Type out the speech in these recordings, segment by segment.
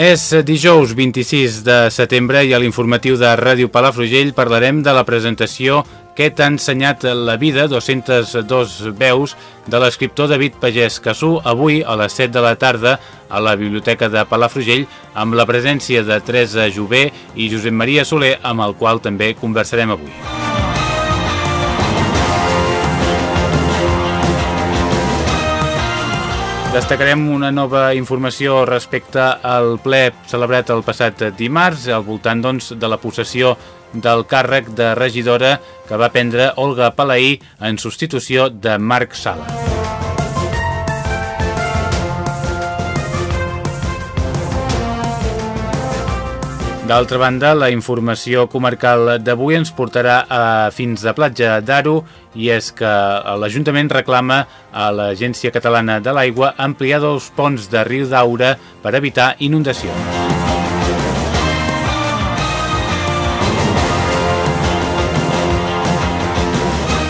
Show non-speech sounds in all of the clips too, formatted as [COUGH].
És dijous 26 de setembre i a l'informatiu de Ràdio Palafrugell parlarem de la presentació que t'ha ensenyat la vida, 202 veus, de l'escriptor David Pagès Cassú, avui a les 7 de la tarda a la Biblioteca de Palafrugell, amb la presència de Teresa Jové i Josep Maria Soler, amb el qual també conversarem avui. Destacarem una nova informació respecte al ple celebrat el passat dimarts, al voltant doncs, de la possessió del càrrec de regidora que va prendre Olga Palaí en substitució de Marc Sala. D'altra banda, la informació comarcal d'avui ens portarà a fins a Platja d'Aro i és que l'Ajuntament reclama a l'Agència Catalana de l'Aigua ampliar dos ponts de riu d'Aura per evitar inundacions.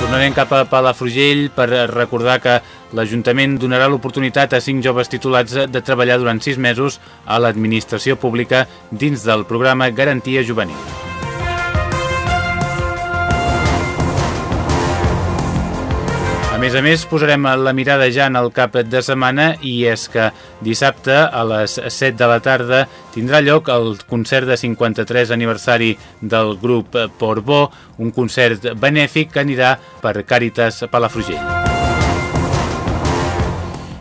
Tornarem cap a Palafrugell per recordar que l'Ajuntament donarà l'oportunitat a cinc joves titulats de treballar durant sis mesos a l'administració pública dins del programa Garantia Juvenil. A més a més, posarem la mirada ja en el cap de setmana i és que dissabte a les 7 de la tarda tindrà lloc el concert de 53 aniversari del grup Portbó, un concert benèfic que anirà per Càritas Palafrugell.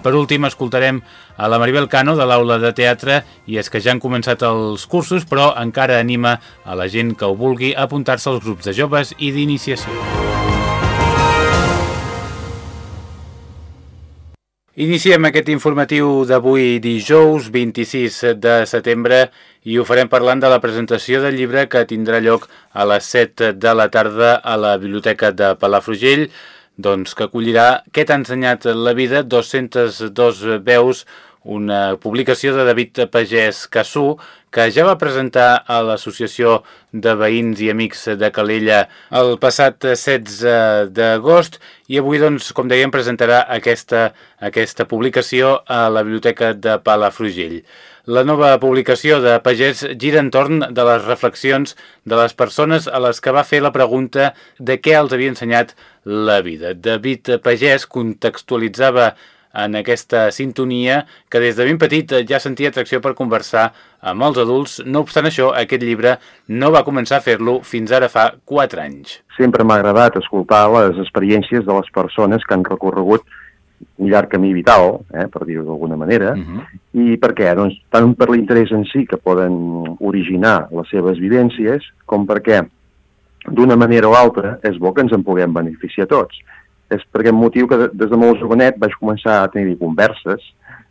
Per últim, escoltarem a la Maribel Cano de l'aula de teatre i és que ja han començat els cursos, però encara anima a la gent que ho vulgui a apuntar-se als grups de joves i d'iniciació. Iniciem aquest informatiu d'avui dijous 26 de setembre i ho farem parlant de la presentació del llibre que tindrà lloc a les 7 de la tarda a la Biblioteca de Palafrugell doncs, que acollirà Què t'ha ensenyat la vida? 202 veus, una publicació de David Pagès Cassú, que ja va presentar a l'Associació de Veïns i Amics de Calella el passat 16 d'agost i avui, doncs, com dèiem, presentarà aquesta, aquesta publicació a la Biblioteca de Palafrugell. La nova publicació de Pagès gira entorn de les reflexions de les persones a les que va fer la pregunta de què els havia ensenyat la vida. David Pagès contextualitzava en aquesta sintonia que des de ben petit ja sentia atracció per conversar amb els adults. No obstant això, aquest llibre no va començar a fer-lo fins ara fa 4 anys. Sempre m'ha agradat escoltar les experiències de les persones que han recorregut un llarg camí vital, eh, per dir-ho d'alguna manera, uh -huh. i per què? Doncs tant per l'interès en si que poden originar les seves vivències, com perquè d'una manera o altra és bo que ens en puguem beneficiar tots és per aquest motiu que des de molt jovenet vaig començar a tenir converses,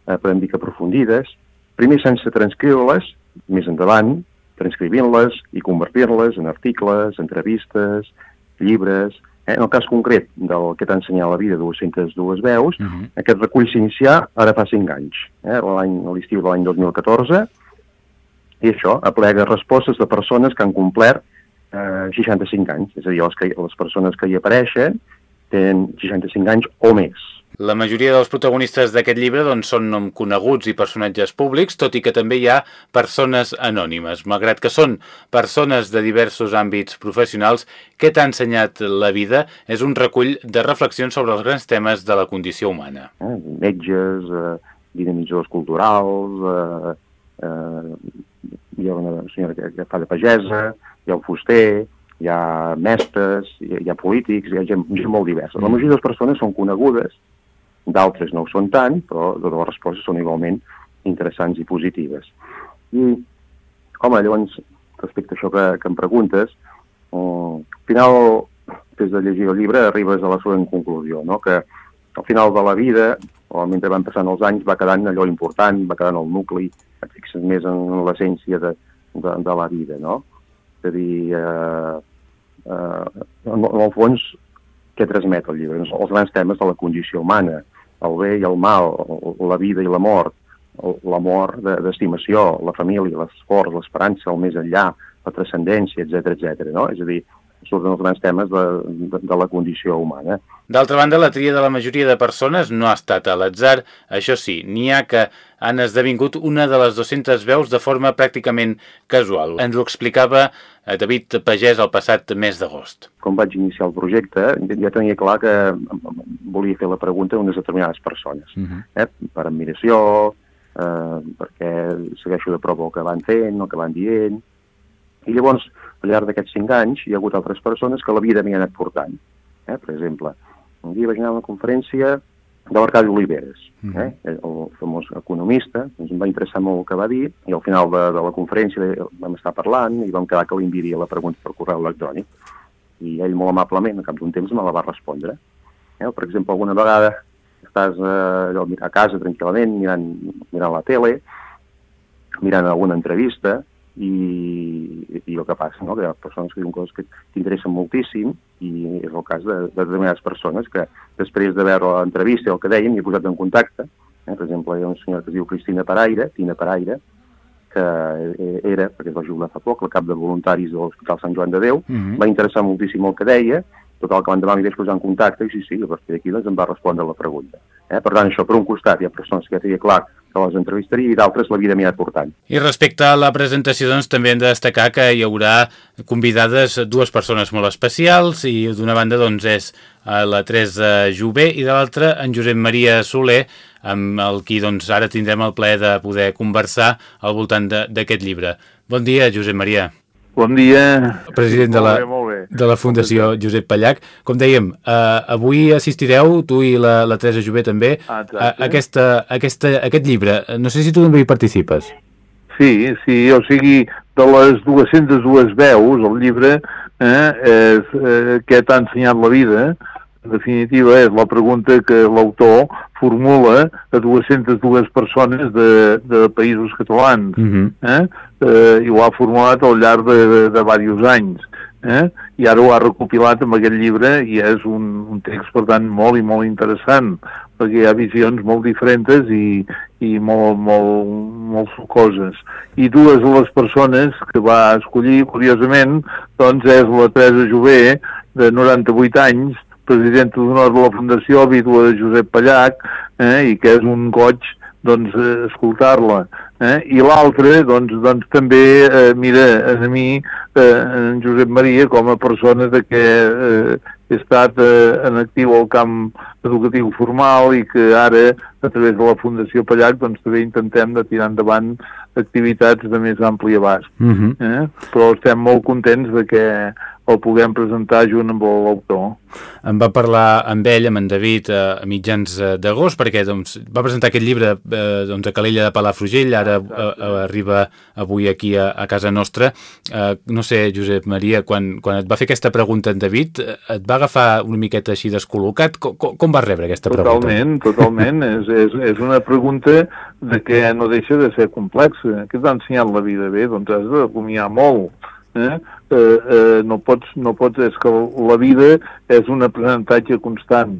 eh, podem dir que aprofundides, primer sense transcriure-les, més endavant, transcrivint-les i convertir-les en articles, entrevistes, llibres... Eh? En el cas concret del que t'ha ensenyat la vida, 202 veus, uh -huh. aquest recull s'inicià ara fa 5 anys, eh? a l'estiu de l'any 2014, i això aplega respostes de persones que han complert eh, 65 anys, és a dir, les, que, les persones que hi apareixen tenen 65 anys o més. La majoria dels protagonistes d'aquest llibre doncs, són nom coneguts i personatges públics, tot i que també hi ha persones anònimes. Malgrat que són persones de diversos àmbits professionals, què t'ha ensenyat la vida és un recull de reflexions sobre els grans temes de la condició humana. Eh, metges, eh, dinamitzadors culturals, eh, eh, hi ha una senyora que, que fa de pagesa, hi ha un fuster, hi ha mestres, hi ha polítics, hi ha gent, gent molt diversa. La majoria de les persones són conegudes, d'altres no ho són tant, però totes les respostes són igualment interessants i positives. I, home, llavors, respecte a això que, que em preguntes, um, al final, des de llegir el llibre, arribes a la següent conclusió, no? que al final de la vida, o mentre van passant els anys, va quedant allò important, va quedant el nucli, et fixes més en l'essència de, de, de la vida, no? És a dir, eh, eh, en, en el fons, què transmet el llibre? Els grans temes de la condició humana, el bé i el mal, la vida i la mort, l'amor d'estimació, la família, l'esforç, l'esperança, el més enllà, la transcendència, etc etc. no? És a dir, surten els grans temes de, de, de la condició humana. D'altra banda, la tria de la majoria de persones no ha estat a l'atzar. Això sí, n'hi ha que han esdevingut una de les 200 veus de forma pràcticament casual. Ens ho explicava eh, David Pagès el passat mes d'agost. Com vaig iniciar el projecte, ja tenia clar que volia fer la pregunta a unes determinades persones. Uh mhm. -huh. eh? Per admiració, eh, perquè segueixo de prop el que van fent, el que van dient, i llavors, al llarg d'aquests cinc anys, hi ha hagut altres persones que la vida m'hi ha anat portant. Eh? Per exemple, un dia vaig anar a una conferència de l'Arcadi Oliveres, mm -hmm. eh? el famós economista, ens va interessar molt el que va dir, i al final de, de la conferència vam estar parlant i vam quedar que li enviaria la pregunta per correu electrònic, i ell molt amablement, a cap d'un temps, me la va respondre. Eh? Per exemple, alguna vegada estàs eh, a casa tranquil·lament mirant, mirant la tele, mirant alguna entrevista, i, i el que passa, no? que hi ha persones que diuen coses que t'interessen moltíssim i és el cas de, de determinades persones que després de veure l'entrevista i el que deien m'hi he posat en contacte. Eh? Per exemple, hi ha una senyora que es diu Cristina Paraire, Tina Paraire, que era, perquè es va jubilar fa poc, la cap de voluntaris de l'Hospital Sant Joan de Déu, mm -hmm. va interessar moltíssim el que deia, tot el que l'endemà m'hi vaig posar en contacte i sí, sí, a partir d'aquí doncs, em va respondre la pregunta. Eh? Per tant, això, per un costat, hi ha persones que tenia clar que les entrevistaria i d'altres m'hi ha portant. I respecte a la presentació, doncs, també hem de destacar que hi haurà convidades dues persones molt especials i d'una banda doncs, és eh, la Teresa Jové i de l'altra en Josep Maria Soler, amb el qui doncs, ara tindrem el plaer de poder conversar al voltant d'aquest llibre. Bon dia, Josep Maria. Bon dia. President de la, molt bé, molt bé. de la Fundació Josep Pallac. Com dèiem, eh, avui assistireu, tu i la, la Teresa Jové també, a, a, aquesta, aquesta, aquest llibre. No sé si tu també hi participes. Sí, sí, o sigui, de les 202 veus, el llibre eh, és, eh, que t'ha ensenyat la vida, en definitiva, és la pregunta que l'autor formula a 202 persones de, de països catalans. Uh mhm. -huh. eh? Eh, I ho ha formulat al llarg de, de, de diversos anys. Eh? I ara ho ha recopilat amb aquest llibre i és un, un text, per tant, molt i molt interessant, perquè hi ha visions molt diferents i, i molt, molt, molt sucoses. I dues de les persones que va escollir, curiosament, doncs és la Teresa Jové, de 98 anys, president d'honor de la Fundació, vídua de Josep Pallac, eh, i que és un goig doncs, eh, escoltar-la. Eh? I l'altre, doncs, doncs també eh, mira a mi, eh, en Josep Maria, com a persona de que eh, he estat eh, en actiu al camp educatiu formal i que ara, a través de la Fundació Pallac, doncs també intentem de tirar endavant activitats de més ampli abast. Uh mhm. -huh. eh? Però estem molt contents de que el puguem presentar junt amb l'autor. Em va parlar amb ell, amb en David, a mitjans eh, d'agost, perquè doncs, va presentar aquest llibre eh, doncs, a Calella de Palafrugell, ara eh, arriba avui aquí a, a casa nostra. Eh, no sé, Josep Maria, quan, quan et va fer aquesta pregunta en David, eh, et va agafar una miqueta així descol·locat? Com, com vas rebre aquesta pregunta? Totalment, totalment. [LAUGHS] és, és, és una pregunta de que no deixa de ser complexa. Què t'ha ensenyat la vida bé? Doncs has de rumiar molt eh? Eh, eh, no, pots, no pots, és que la vida és un aprenentatge constant,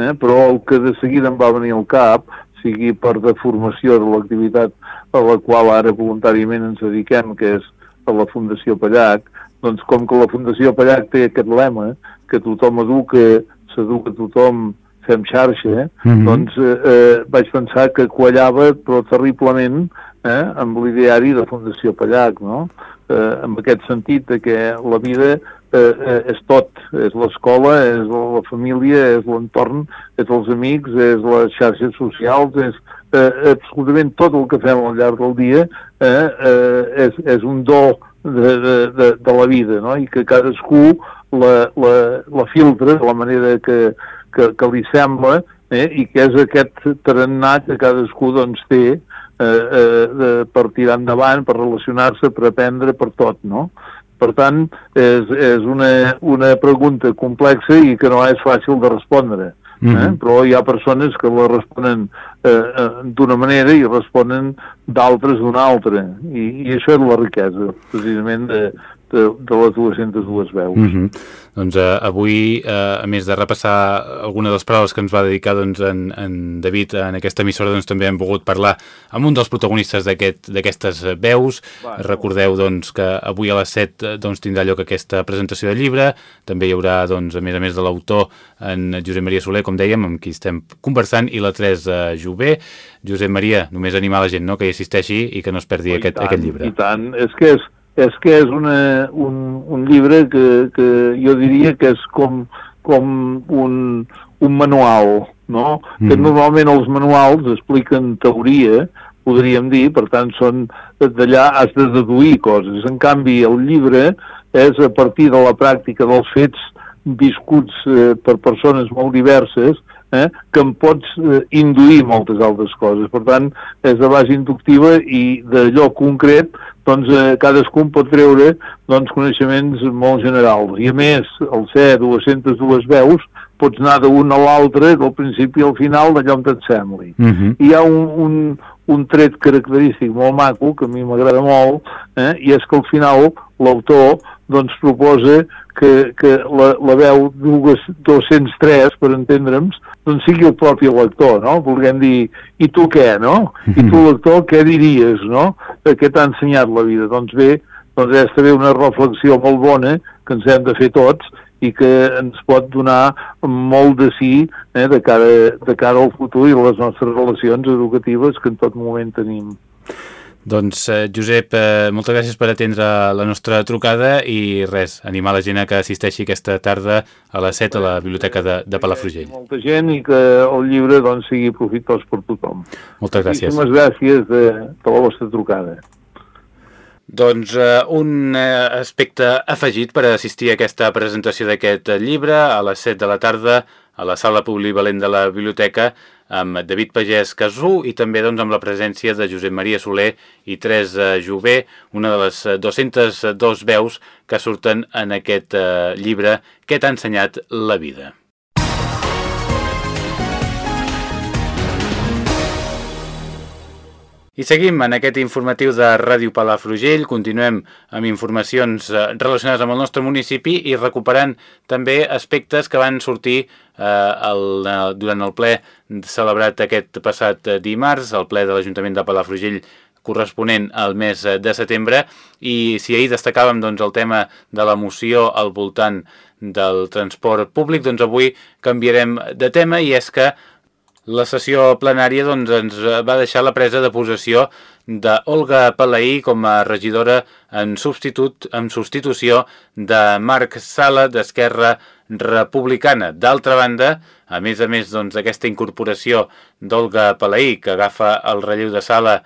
eh? però el que de seguida em va venir al cap, sigui per deformació de l'activitat a la qual ara voluntàriament ens dediquem, que és a la Fundació Pallac, doncs com que la Fundació Pallac té aquest lema, que tothom educa, s'educa tothom, fem xarxa, eh? mm -hmm. doncs eh, eh, vaig pensar que quallava, però terriblement, eh, amb l'ideari de Fundació Pallac, no? Eh, en aquest sentit de que la vida eh, eh, és tot, és l'escola, és la família, és l'entorn, és els amics, és les xarxes socials, és eh, absolutament tot el que fem al llarg del dia eh, eh, és, és un do de, de, de, de la vida, no? i que cadascú la, la, la filtra de la manera que, que, que li sembla, eh, i que és aquest tarannà que cadascú doncs, té eh, per tirar endavant, per relacionar-se, per aprendre, per tot, no? Per tant, és, és una, una pregunta complexa i que no és fàcil de respondre. Mm -hmm. eh? Mhm. Però hi ha persones que la responen eh, eh, d'una manera i responen d'altres d'una altra. I, I això és la riquesa, precisament, de, de, de les 202 veus. Mm -hmm. Doncs eh, avui, eh, a més de repassar alguna de les paraules que ens va dedicar doncs, en, en David en aquesta emissora, doncs, també hem volgut parlar amb un dels protagonistes d'aquestes aquest, veus. Bueno. Recordeu doncs, que avui a les 7 eh, doncs, tindrà lloc aquesta presentació de llibre. També hi haurà, doncs, a més a més de l'autor, en Josep Maria Soler, com dèiem, amb qui estem conversant, i la Teresa Jové. Josep Maria, només animar la gent no? que hi assisteixi i que no es perdi oh, aquest, tant, aquest llibre. I tant, és que és és que és una, un, un llibre que, que jo diria que és com, com un, un manual, no? Mm. Que normalment els manuals expliquen teoria, podríem dir, per tant, són d'allà has de deduir coses. En canvi, el llibre és a partir de la pràctica dels fets viscuts eh, per persones molt diverses, eh, que em pots eh, induir moltes altres coses. Per tant, és de base inductiva i d'allò concret doncs eh, cadascun pot treure doncs, coneixements molt generals. I a més, al ser 202 veus, pots anar d'un a l'altre, del principi al final, d'allò on et sembli. Uh. -huh. I hi ha un, un, un tret característic molt maco, que a mi m'agrada molt, eh, i és que al final l'autor doncs, proposa que, que la, la veu 203, per entendre'ns, doncs sigui el propi lector, no? Volguem dir, i tu què, no? I tu, mhm. lector, què diries, no? Què t'ha ensenyat la vida? Doncs bé, doncs és també una reflexió molt bona que ens hem de fer tots i que ens pot donar molt de sí eh, de, cara, de cara al futur i les nostres relacions educatives que en tot moment tenim. Doncs, eh, Josep, eh, moltes gràcies per atendre la nostra trucada i res, animar la gent que assisteixi aquesta tarda a les 7 a la Biblioteca de, de Palafrugell. Molta gent i que el llibre doncs, sigui profitós per tothom. Moltes gràcies. Moltíssimes gràcies de, de la vostra trucada. Doncs eh, un eh, aspecte afegit per assistir a aquesta presentació d'aquest llibre a les 7 de la tarda a la sala polivalent de la biblioteca amb David Pagès Casú i també doncs, amb la presència de Josep Maria Soler i Teresa Jové, una de les 202 veus que surten en aquest eh, llibre que t'ha ensenyat la vida. I seguim en aquest informatiu de Ràdio Palafrugell, continuem amb informacions eh, relacionades amb el nostre municipi i recuperant també aspectes que van sortir eh, el, durant el ple celebrat aquest passat dimarts, el ple de l'Ajuntament de Palafrugell corresponent al mes de setembre. I si ahir destacàvem doncs, el tema de la moció al voltant del transport públic, doncs avui canviarem de tema i és que la sessió plenària doncs, ens va deixar la presa de possessió d'Olga Palaí com a regidora en, substitut, en substitució de Marc Sala d'Esquerra Republicana. D'altra banda, a més a més d'aquesta doncs, incorporació d'Olga Palaí, que agafa el relleu de Sala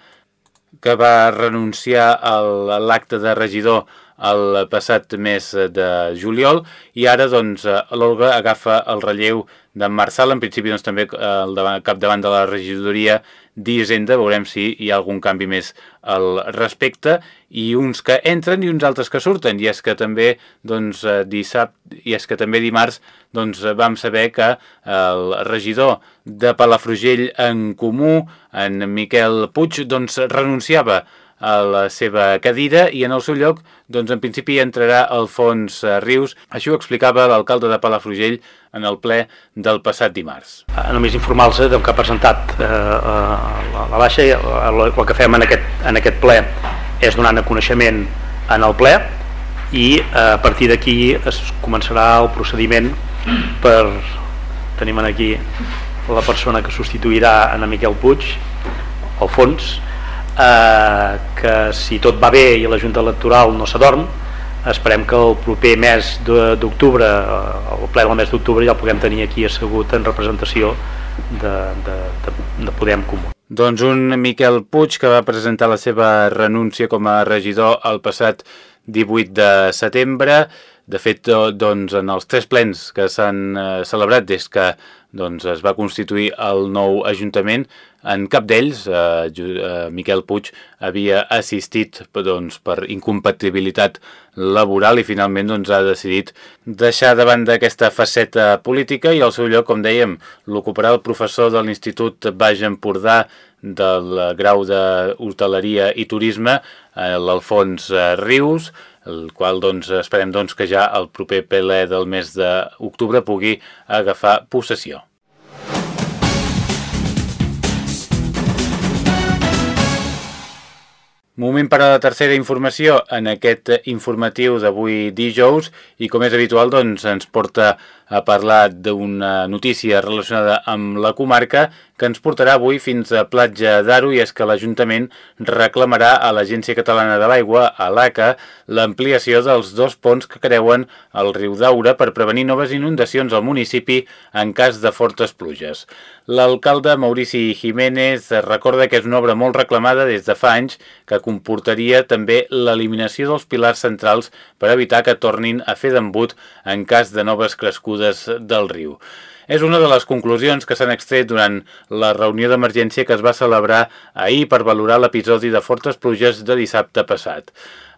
que va renunciar a l'acte de regidor el passat mes de juliol. I ara doncs l'Olga agafa el relleu d'en Marçal, en principi doncs, també el capdavant de la regidoria d'Hisenda, veurem si hi ha algun canvi més al respecte, i uns que entren i uns altres que surten, i és que també doncs, dissabte, i és que també dimarts doncs, vam saber que el regidor de Palafrugell en Comú, en Miquel Puig, doncs, renunciava a la seva cadira i en el seu lloc, doncs en principi entrarà Alfons Rius. Això ho explicava l'alcalde de Palafrugell en el ple del passat dimarts. Eh, només informar-los que ha presentat eh, la, la baixa el, el que fem en aquest, en aquest ple és donar a coneixement en el ple i eh, a partir d'aquí es començarà el procediment per tenim aquí la persona que substituirà en Miquel Puig al fons eh, que si tot va bé i la Junta Electoral no s'adorm esperem que el proper mes d'octubre el ple del mes d'octubre ja el puguem tenir aquí assegut en representació de, de, de, de Podem Comú. Doncs un Miquel Puig que va presentar la seva renúncia com a regidor el passat 18 de setembre. De fet, doncs, en els tres plens que s'han eh, celebrat des que doncs, es va constituir el nou Ajuntament. En cap d'ells, eh, eh, Miquel Puig havia assistit doncs, per incompatibilitat laboral i finalment doncs, ha decidit deixar davant d'aquesta faceta política i al seu lloc, com dèiem, l'ocuparà el professor de l'Institut Baix Empordà del grau d'hostaleria i turisme, eh, l'Alfons Rius, el qual doncs, esperem doncs, que ja el proper ple del mes d'octubre pugui agafar possessió. Moment per a la tercera informació en aquest informatiu d'avui dijous i com és habitual doncs ens porta a parlar d'una notícia relacionada amb la comarca que ens portarà avui fins a Platja d'Aro i és que l'Ajuntament reclamarà a l'Agència Catalana de l'Aigua, a l'ACA, l'ampliació dels dos ponts que creuen el riu d'Aura per prevenir noves inundacions al municipi en cas de fortes pluges. L'alcalde Maurici Jiménez recorda que és una obra molt reclamada des de fa anys que comportaria també l'eliminació dels pilars centrals per evitar que tornin a fer d'embut en cas de noves crescudes del riu. És una de les conclusions que s'han extret durant la reunió d'emergència que es va celebrar ahir per valorar l'episodi de fortes pluges de dissabte passat.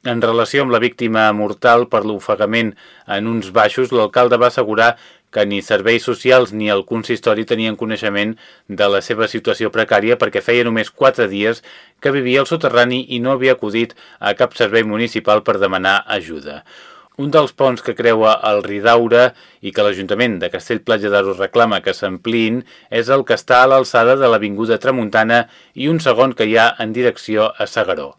En relació amb la víctima mortal per l'ofegament en uns baixos, l'alcalde va assegurar que ni serveis socials ni el consistori tenien coneixement de la seva situació precària perquè feia només quatre dies que vivia al soterrani i no havia acudit a cap servei municipal per demanar ajuda. Un dels ponts que creua el Ridaura i que l'Ajuntament de Castell-Platja d'Aro reclama que s'ampliïn és el que està a l'alçada de l'Avinguda Tramuntana i un segon que hi ha en direcció a Sagaró.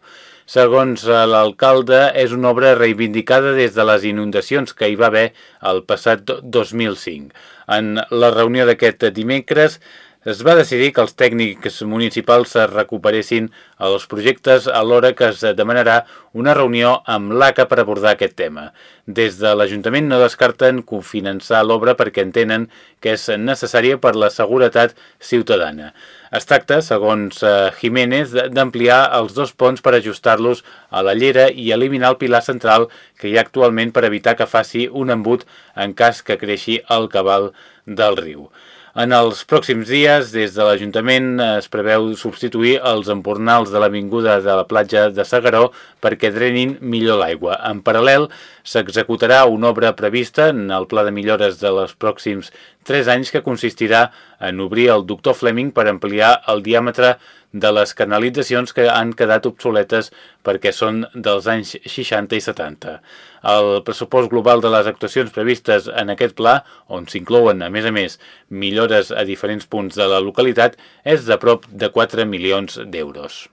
Segons l'alcalde, és una obra reivindicada des de les inundacions que hi va haver el passat 2005. En la reunió d'aquest dimecres es va decidir que els tècnics municipals es recuperessin els projectes alhora que es demanarà una reunió amb l'ACA per abordar aquest tema. Des de l'Ajuntament no descarten cofinançar l'obra perquè entenen que és necessària per la seguretat ciutadana. Es tracta, segons eh, Jiménez, d'ampliar els dos ponts per ajustar-los a la llera i eliminar el pilar central que hi ha actualment per evitar que faci un embut en cas que creixi el cabal del riu. En els pròxims dies, des de l'Ajuntament es preveu substituir els empornals de l'avinguda de la platja de Sagaró perquè drenin millor l'aigua. En paral·lel, s'executarà una obra prevista en el pla de millores de les pròxims 3 anys que consistirà en obrir el doctor Fleming per ampliar el diàmetre de les canalitzacions que han quedat obsoletes perquè són dels anys 60 i 70. El pressupost global de les actuacions previstes en aquest pla, on s'inclouen, a més a més, millores a diferents punts de la localitat, és de prop de 4 milions d'euros.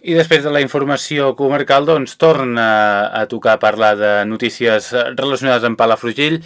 I després de la informació comarcal, doncs, torna a tocar parlar de notícies relacionades amb Palafrugell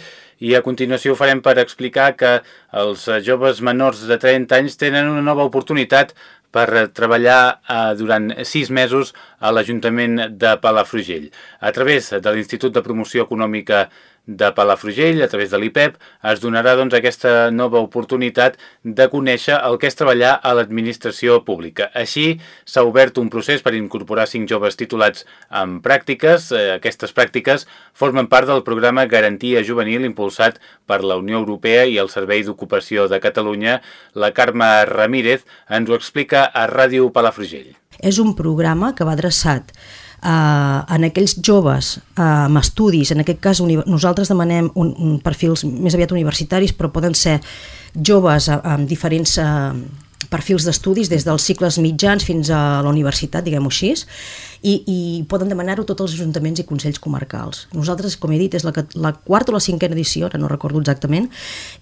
i a continuació ho farem per explicar que els joves menors de 30 anys tenen una nova oportunitat per treballar eh, durant sis mesos a l'Ajuntament de Palafrugell. A través de l'Institut de Promoció Econòmica de Palafrugell, a través de l'IPEP, es donarà doncs, aquesta nova oportunitat de conèixer el que és treballar a l'administració pública. Així, s'ha obert un procés per incorporar cinc joves titulats en pràctiques. Eh, aquestes pràctiques formen part del programa Garantia Juvenil impulsat per la Unió Europea i el Servei d'Ocupació de Catalunya. La Carme Ramírez ens ho explica a Ràdio Palafrugell. És un programa que va adreçat eh, en aquells joves eh, amb estudis, en aquest cas nosaltres demanem un, un perfils més aviat universitaris, però poden ser joves amb diferents eh, perfils d'estudis des dels cicles mitjans fins a la universitat, diguem-ho així, i, i poden demanar-ho tots els ajuntaments i consells comarcals. Nosaltres, com he dit, és la, la quarta o la cinquena edició, ara no recordo exactament,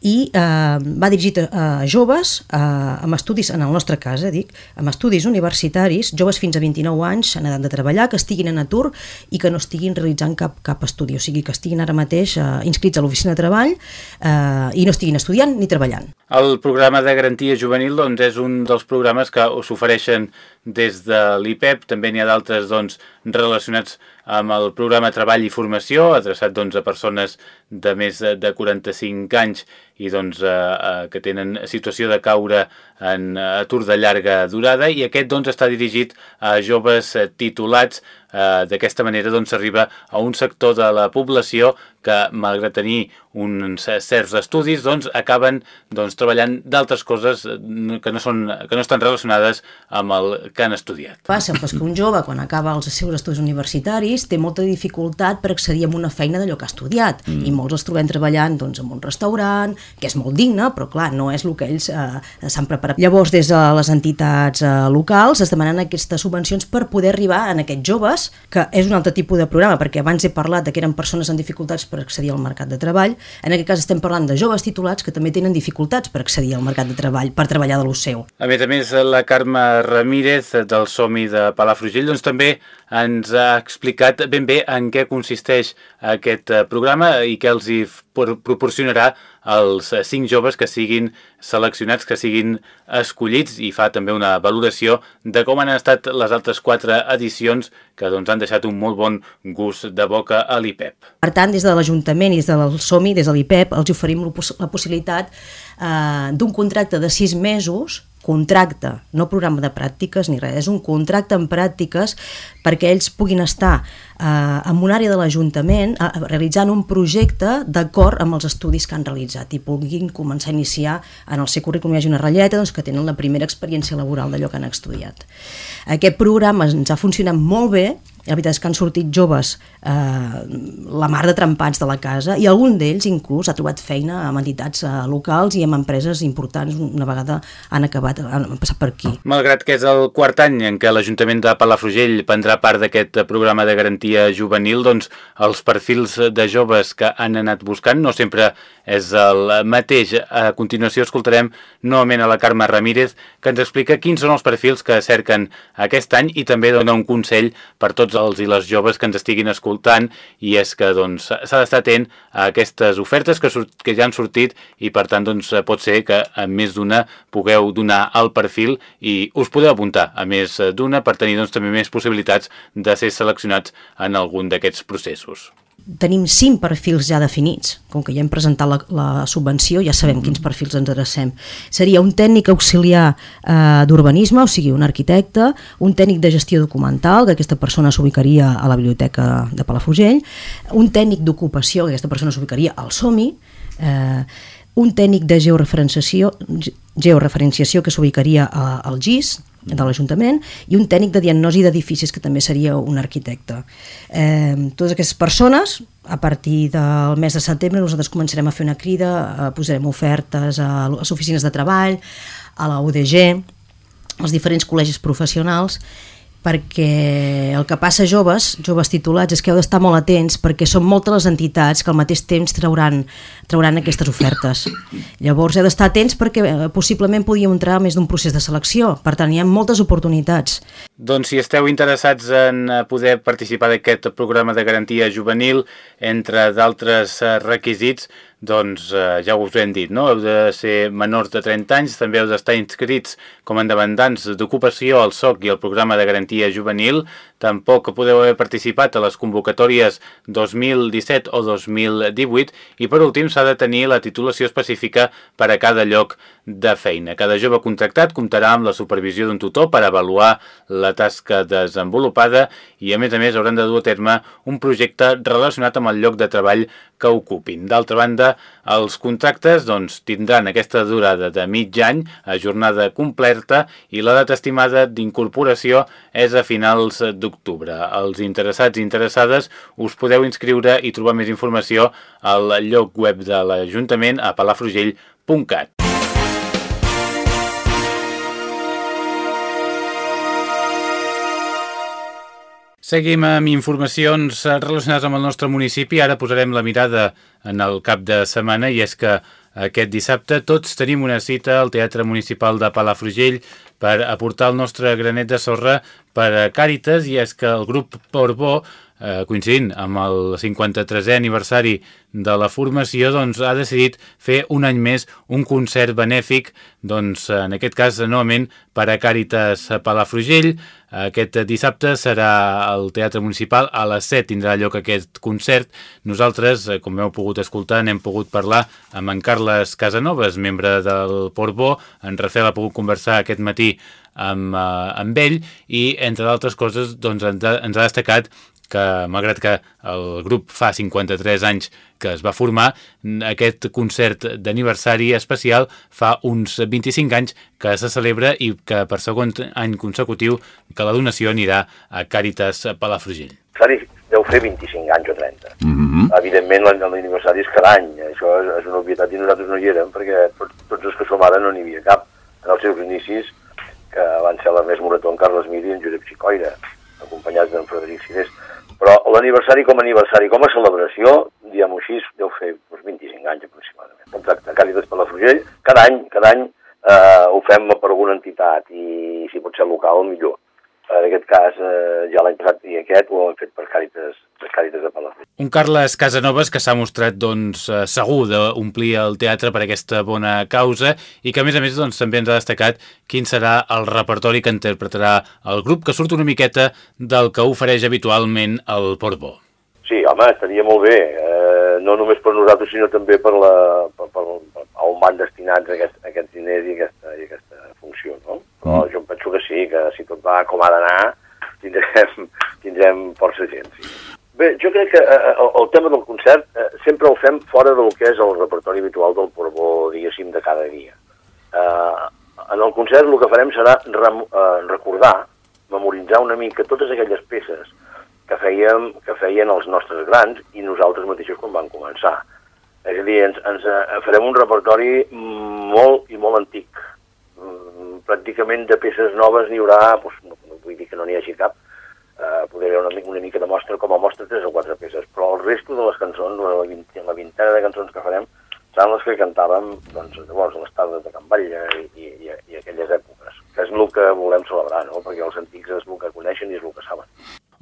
i eh, va dirigit a, a joves eh, amb estudis, en el nostre cas, eh, dic, amb estudis universitaris, joves fins a 29 anys en edat de treballar, que estiguin en atur i que no estiguin realitzant cap, cap estudi, o sigui, que estiguin ara mateix eh, inscrits a l'oficina de treball eh, i no estiguin estudiant ni treballant. El programa de garantia juvenil doncs, és un dels programes que s'ofereixen des de l'IPEP, també n'hi ha d'altres doncs, relacionats amb el programa Treball i Formació, adreçat doncs, a persones de més de 45 anys i doncs, eh, eh, que tenen situació de caure en atur de llarga durada i aquest doncs, està dirigit a joves titulats. Eh, D'aquesta manera s'arriba doncs, a un sector de la població que, malgrat tenir uns certs estudis, doncs, acaben doncs, treballant d'altres coses que no, són, que no estan relacionades amb el que han estudiat. Passa pues, que un jove, quan acaba els seus estudis universitaris, té molta dificultat per accedir a una feina d'allò que ha estudiat, mm. i molts els trobem treballant doncs, en un restaurant, que és molt digne, però clar, no és el que ells eh, s'han preparat. Llavors, des de les entitats eh, locals es demanen aquestes subvencions per poder arribar a aquests joves, que és un altre tipus de programa, perquè abans he parlat de que eren persones amb dificultats per accedir al mercat de treball, en aquest cas estem parlant de joves titulats que també tenen dificultats per accedir al mercat de treball, per treballar de lo seu. A més a més, la Carme Ramírez del Somi de Palafrugell doncs, també ens ha explicat ben bé en què consisteix aquest eh, programa i què els hi proporcionarà als eh, cinc joves que siguin seleccionats, que siguin escollits i fa també una valoració de com han estat les altres quatre edicions que doncs, han deixat un molt bon gust de boca a l'IPEP. Per tant, des de l'Ajuntament i des del SOMI, des de l'IPEP, els oferim la possibilitat eh, d'un contracte de sis mesos contracte, no programa de pràctiques ni res, és un contracte en pràctiques perquè ells puguin estar eh, en una àrea de l'Ajuntament eh, realitzant un projecte d'acord amb els estudis que han realitzat i puguin començar a iniciar en el seu currículum hi hagi una ratlleta doncs, que tenen la primera experiència laboral d'allò que han estudiat. Aquest programa ens ha funcionat molt bé la veritat és que han sortit joves eh, la mar de trempats de la casa i algun d'ells inclús ha trobat feina amb entitats eh, locals i amb empreses importants una vegada han acabat, han passat per aquí. Malgrat que és el quart any en què l'Ajuntament de Palafrugell prendrà part d'aquest programa de garantia juvenil, doncs els perfils de joves que han anat buscant no sempre és el mateix. A continuació escoltarem novament a la Carme Ramírez que ens explica quins són els perfils que cerquen aquest any i també dona un consell per tots els i les joves que ens estiguin escoltant i és que doncs, s'ha doncs, d'estar atent a aquestes ofertes que, que ja han sortit i per tant doncs, pot ser que a més d'una pugueu donar el perfil i us podeu apuntar a més d'una per tenir doncs, també més possibilitats de ser seleccionats en algun d'aquests processos tenim cinc perfils ja definits, com que ja hem presentat la, la subvenció, ja sabem quins mm-hmm. perfils ens adrecem. Seria un tècnic auxiliar eh, d'urbanisme, o sigui, un arquitecte, un tècnic de gestió documental, que aquesta persona s'ubicaria a la biblioteca de Palafrugell, un tècnic d'ocupació, que aquesta persona s'ubicaria al SOMI, eh, un tècnic de georreferenciació, georreferenciació que s'ubicaria al GIS, de l'Ajuntament, i un tècnic de diagnosi d'edificis, que també seria un arquitecte. Eh, totes aquestes persones, a partir del mes de setembre, nosaltres començarem a fer una crida, eh, posarem ofertes a les oficines de treball, a la UDG, als diferents col·legis professionals, perquè el que passa joves, joves titulats, és que heu d'estar molt atents perquè són moltes les entitats que al mateix temps trauran, trauran aquestes ofertes. Llavors heu d'estar atents perquè eh, possiblement podíem entrar més d'un procés de selecció, per tant hi ha moltes oportunitats. Doncs si esteu interessats en eh, poder participar d'aquest programa de garantia juvenil, entre d'altres eh, requisits, doncs eh, ja us ho hem dit, no? heu de ser menors de 30 anys, també heu d'estar inscrits com a endavantants d'ocupació al SOC i al programa de garantia juvenil, tampoc podeu haver participat a les convocatòries 2017 o 2018 i per últim s'ha de tenir la titulació específica per a cada lloc de feina. Cada jove contractat comptarà amb la supervisió d'un tutor per avaluar la tasca desenvolupada i a més a més hauran de dur a terme un projecte relacionat amb el lloc de treball que ocupin. D'altra banda, els contractes doncs, tindran aquesta durada de mig any a jornada completa i la data estimada d'incorporació és a finals d'octubre. Els interessats i interessades us podeu inscriure i trobar més informació al lloc web de l'Ajuntament a palafrugell.cat. Seguim amb informacions relacionades amb el nostre municipi. Ara posarem la mirada en el cap de setmana i és que aquest dissabte tots tenim una cita al Teatre Municipal de Palafrugell per aportar el nostre granet de sorra per a Càritas i és que el grup Porbó, eh, coincidint amb el 53è aniversari de la formació doncs, ha decidit fer un any més un concert benèfic, doncs, en aquest cas, novament, per a Càritas Palafrugell. Aquest dissabte serà al Teatre Municipal, a les 7 tindrà lloc aquest concert. Nosaltres, eh, com heu pogut escoltar, n'hem pogut parlar amb en Carles Casanovas, membre del Portbó. En Rafael ha pogut conversar aquest matí amb, uh, amb ell i, entre d'altres coses, doncs, ens ha destacat que malgrat que el grup fa 53 anys que es va formar, aquest concert d'aniversari especial fa uns 25 anys que se celebra i que per segon any consecutiu que la donació anirà a Càritas Palafrugell. Sari deu fer 25 anys o 30. Mm -hmm. Evidentment l'aniversari és cada any, això és una obvietat i nosaltres no hi érem perquè tots els que som ara no n'hi havia cap. En els seus inicis, que van ser la més Morató, en Carles Miri i en Josep Xicoira, acompanyats d'en Frederic Cirés, però l'aniversari com a aniversari, com a celebració, diguem-ho així, deu fer doncs, 25 anys aproximadament. Exacte, Càritas Palafrugell, cada any, cada any eh, ho fem per alguna entitat i si pot ser local, millor. En aquest cas, eh, ja l'any passat i aquest ho hem fet per Càritas, per Càritas de Palafrugell. Un Carles Casanovas que s'ha mostrat doncs, eh, segur d'omplir el teatre per aquesta bona causa i que a més a més doncs, també ens ha destacat quin serà el repertori que interpretarà el grup que surt una miqueta del que ofereix habitualment el Portbó. Sí, home, estaria molt bé, eh, no només per nosaltres sinó també per, la, per, per, per on van destinats aquest, aquests diners i aquesta, i aquesta funció, no? Però mm. jo penso que sí, que si tot va com ha d'anar, tindrem, [LAUGHS] tindrem força gent. Sí. Bé, jo crec que eh, eh, el, el tema del concert eh, sempre el fem fora del que és el repertori habitual del Porbó, diguéssim, de cada dia. Eh, en el concert el que farem serà rem, eh, recordar, memoritzar una mica totes aquelles peces que, fèiem, que feien els nostres grans i nosaltres mateixos quan vam començar. És a dir, ens, ens eh, farem un repertori molt i molt antic, pràcticament de peces noves n'hi haurà, doncs, no, no vull dir que no n'hi hagi cap, eh, poder haver una, una mica de mostra com a mostra tres o quatre peces, però el resto de les cançons, la, vint, la vintena de cançons que farem, seran les que cantàvem doncs, llavors a les tardes de Can Batlle i, i, i, aquelles èpoques, que és el que volem celebrar, no? perquè els antics és el que coneixen i és el que saben.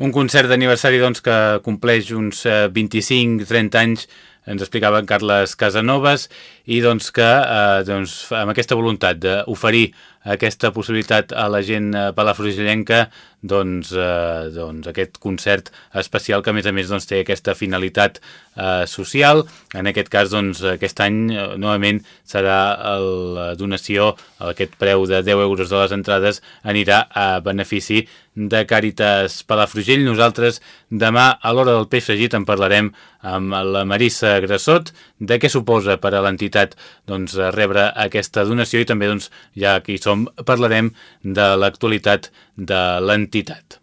Un concert d'aniversari doncs, que compleix uns 25-30 eh, anys ens explicava en Carles Casanovas i doncs que eh, doncs, amb aquesta voluntat d'oferir aquesta possibilitat a la gent eh, palafrugellenca doncs, eh, doncs aquest concert especial que a més a més doncs, té aquesta finalitat eh, social. En aquest cas doncs, aquest any eh, novament serà la donació, aquest preu de 10 euros de les entrades anirà a benefici de Càritas Palafrugell. Nosaltres demà a l'hora del peix fregit en parlarem amb la Marissa Grassot de què suposa per a l'entitat doncs, rebre aquesta donació i també doncs, ja que hi som parlarem de l'actualitat de l'entitat.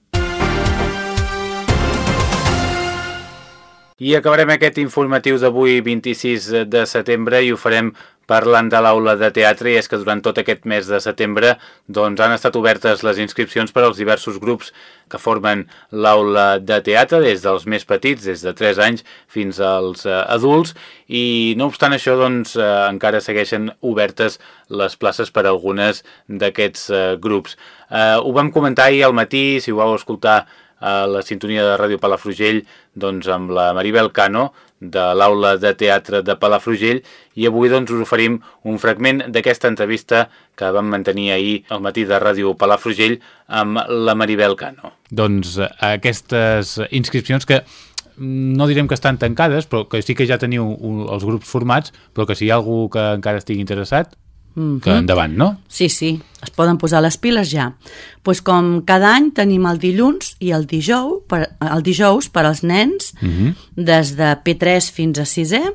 I acabarem aquest informatiu d'avui 26 de setembre i ho farem parlant de l'aula de teatre i és que durant tot aquest mes de setembre doncs, han estat obertes les inscripcions per als diversos grups que formen l'aula de teatre, des dels més petits, des de 3 anys fins als eh, adults, i no obstant això doncs, eh, encara segueixen obertes les places per a algunes d'aquests eh, grups. Eh, ho vam comentar ahir al matí, si ho vau escoltar a la sintonia de Ràdio Palafrugell doncs, amb la Maribel Cano, de l'aula de teatre de Palafrugell i avui doncs, us oferim un fragment d'aquesta entrevista que vam mantenir ahir al matí de Ràdio Palafrugell amb la Maribel Cano. Doncs aquestes inscripcions que no direm que estan tancades, però que sí que ja teniu els grups formats, però que si hi ha algú que encara estigui interessat, Mm -hmm. que endavant, no? Sí, sí, es poden posar les piles ja. pues com cada any tenim el dilluns i el dijous per, el dijous per als nens mm -hmm. des de P3 fins a 6è.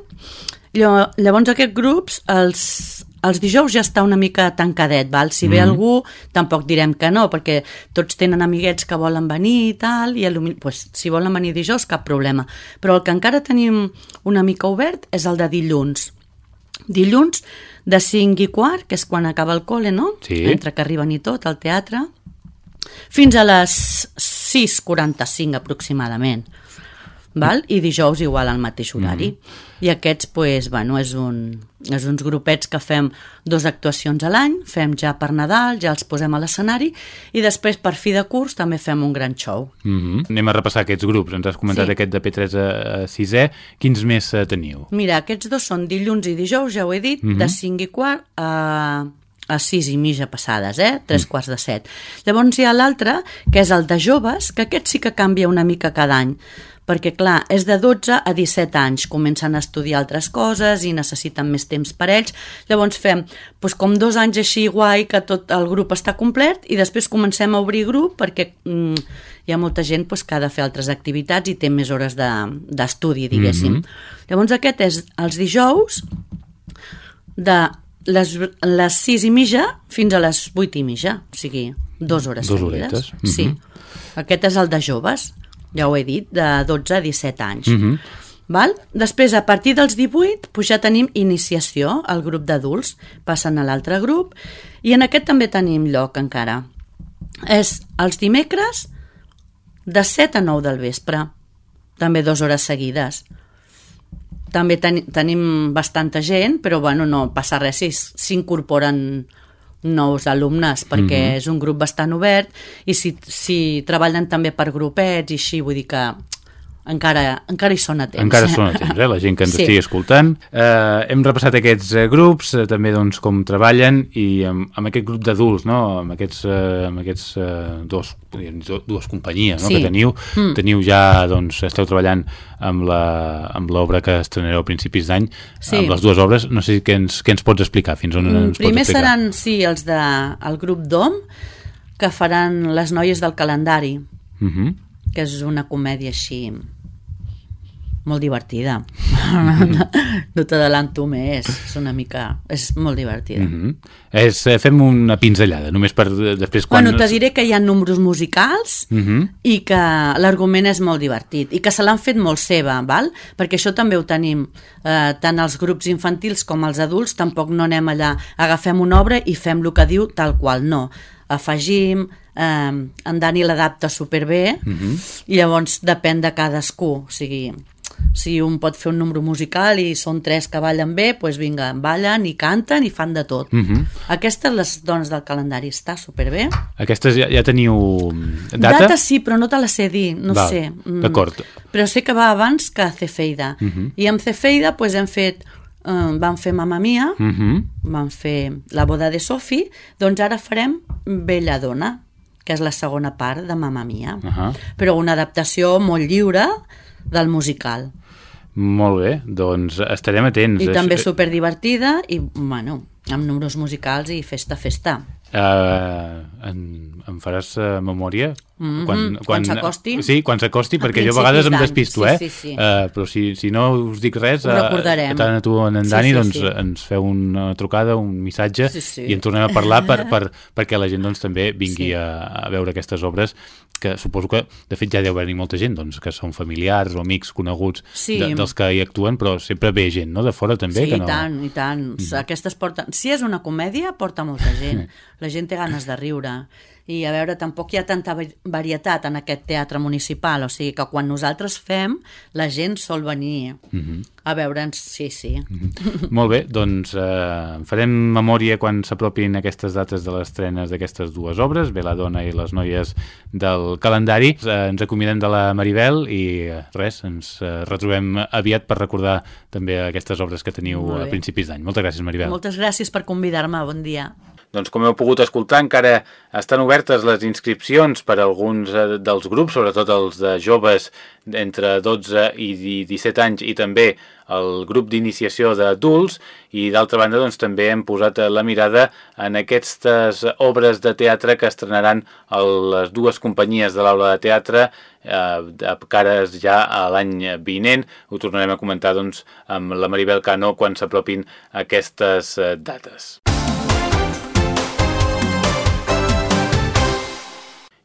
Llavors aquests grups, els, els dijous ja està una mica tancadet, val? si ve mm algú tampoc direm que no, perquè tots tenen amiguets que volen venir i tal, i pues, si volen venir dijous cap problema. Però el que encara tenim una mica obert és el de dilluns. Dilluns de 5 i quart, que és quan acaba el col·le, no? Sí. Entre que arriben i tot, al teatre, fins a les 6.45 aproximadament. Val? i dijous igual al mateix horari. Mm -hmm. I aquests, pues, bueno, és, un, és uns grupets que fem dues actuacions a l'any, fem ja per Nadal, ja els posem a l'escenari, i després per fi de curs també fem un gran show. Mm -hmm. Anem a repassar aquests grups. Ens has comentat sí. aquest de P3 a 6è. Quins més eh, teniu? Mira, aquests dos són dilluns i dijous, ja ho he dit, mm -hmm. de 5 i quart a a 6 i mitja passades, eh? 3 mm. quarts de 7. Llavors hi ha l'altre, que és el de joves, que aquest sí que canvia una mica cada any perquè clar, és de 12 a 17 anys, comencen a estudiar altres coses i necessiten més temps per ells, llavors fem doncs, com dos anys així guai que tot el grup està complet i després comencem a obrir grup perquè mm, hi ha molta gent doncs, que ha de fer altres activitats i té més hores d'estudi, de, diguéssim. Mm -hmm. Llavors aquest és els dijous de les, les 6 i mitja fins a les 8 i mitja, o sigui, dues hores dos seguides. Horetes. Mm -hmm. Sí. Aquest és el de joves ja ho he dit, de 12 a 17 anys. Mm -hmm. Val? Després, a partir dels 18, pues ja tenim iniciació al grup d'adults, passen a l'altre grup, i en aquest també tenim lloc encara. És els dimecres de 7 a 9 del vespre, també dues hores seguides. També ten tenim bastanta gent, però bueno, no passa res si s'incorporen nous alumnes perquè mm -hmm. és un grup bastant obert i si, si treballen també per grupets i així, vull dir que encara, encara hi són a temps. Encara són a temps, eh? la gent que ens [LAUGHS] sí. estigui escoltant. Eh, hem repassat aquests eh, grups, eh, també doncs, com treballen, i amb, amb aquest grup d'adults, no? amb aquests, eh, amb aquests eh, dos, dues companyies no? sí. que teniu, mm. teniu ja, doncs, esteu treballant amb l'obra que estrenareu a principis d'any, sí. amb les dues obres. No sé què ens, què ens pots explicar, fins on ens Primer pots explicar? seran, sí, els del de, el grup DOM, que faran les noies del calendari. -huh. que és una comèdia així molt divertida. [LAUGHS] no t'adalanto més, és una mica... és molt divertida. Mm -hmm. és, eh, fem una pinzellada, només per eh, després... Quan... Bueno, te diré que hi ha números musicals mm -hmm. i que l'argument és molt divertit i que se l'han fet molt seva, val? perquè això també ho tenim, eh, tant els grups infantils com els adults, tampoc no anem allà, agafem una obra i fem el que diu tal qual, no afegim, eh, en Dani l'adapta superbé mm -hmm. i llavors depèn de cadascú o sigui, si un pot fer un número musical i són tres que ballen bé, doncs vinga, ballen i canten i fan de tot. Uh mhm. -huh. Aquestes, les dones del calendari, està superbé. Aquestes ja, ja teniu data? Data sí, però no te la sé dir, no Val, sé. Mm. D'acord. Però sé que va abans que a Cefeida. Uh mhm. -huh. I amb Cefeida doncs, hem fet eh, van fer Mamma Mia, uh mhm. -huh. van fer La boda de Sophie, doncs ara farem Bella Dona, que és la segona part de Mamma Mia. Uh -huh. Però una adaptació molt lliure del musical. Molt bé, doncs estarem atents. I també superdivertida i, bueno, amb números musicals i festa, festa. Uh, en, em faràs uh, memòria? Mm -hmm. quan, quan, quan s'acosti? Sí, quan s'acosti, perquè jo a vegades em despisto, eh? Sí, sí, sí. Uh, però si, si no us dic res, uh, tant a tu o en Dani, sí, sí, doncs sí. ens feu una trucada, un missatge, sí, sí. i en tornem a parlar per, [LAUGHS] per, perquè la gent doncs, també vingui sí. a, a veure aquestes obres que suposo que, de fet, ja deu haver-hi molta gent, doncs, que són familiars o amics coneguts sí. de, dels que hi actuen, però sempre ve gent, no?, de fora també. Sí, que no... i tant, i tant. Mm. Aquestes porten... Si és una comèdia, porta molta gent. [LAUGHS] La gent té ganes de riure i a veure, tampoc hi ha tanta varietat en aquest teatre municipal, o sigui que quan nosaltres fem, la gent sol venir mm -hmm. a veure'ns, sí, sí. Mm -hmm. Molt bé, doncs eh, farem memòria quan s'apropin aquestes dates de les estrenes d'aquestes dues obres, Bé la dona i les noies del calendari. Eh, ens acomidem de la Maribel i eh, res, ens eh, retrobem aviat per recordar també aquestes obres que teniu a principis d'any. Moltes gràcies, Maribel. Moltes gràcies per convidar-me, bon dia. Doncs com heu pogut escoltar, encara estan obertes les inscripcions per a alguns eh, dels grups, sobretot els de joves entre 12 i 17 anys i també el grup d'iniciació d'adults i d'altra banda doncs, també hem posat la mirada en aquestes obres de teatre que estrenaran les dues companyies de l'aula de teatre eh, cares ja a l'any vinent. Ho tornarem a comentar doncs, amb la Maribel Cano quan s'apropin aquestes eh, dates.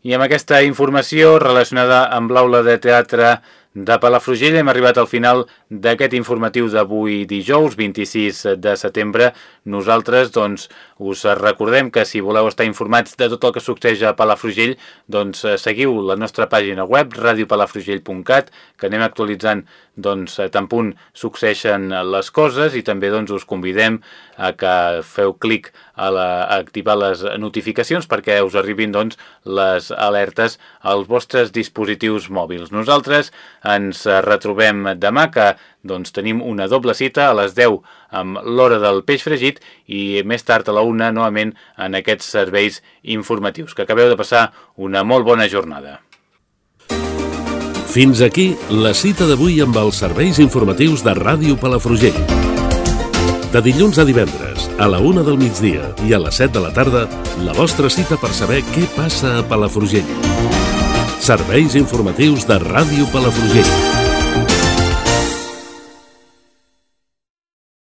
I amb aquesta informació relacionada amb l'aula de teatre de Palafrugell. Hem arribat al final d'aquest informatiu d'avui dijous, 26 de setembre. Nosaltres, doncs, us recordem que si voleu estar informats de tot el que succeeix a Palafrugell, doncs seguiu la nostra pàgina web, radiopalafrugell.cat, que anem actualitzant doncs, tan punt succeeixen les coses i també doncs, us convidem a que feu clic a, la, a activar les notificacions perquè us arribin doncs, les alertes als vostres dispositius mòbils. Nosaltres ens retrobem demà que doncs, tenim una doble cita a les 10 amb l'hora del peix fregit i més tard a la una novament en aquests serveis informatius. Que acabeu de passar una molt bona jornada. Fins aquí la cita d'avui amb els serveis informatius de Ràdio Palafrugell. De dilluns a divendres, a la una del migdia i a les 7 de la tarda, la vostra cita per saber què passa a Palafrugell. Serveis informatius de Ràdio Palafrugell.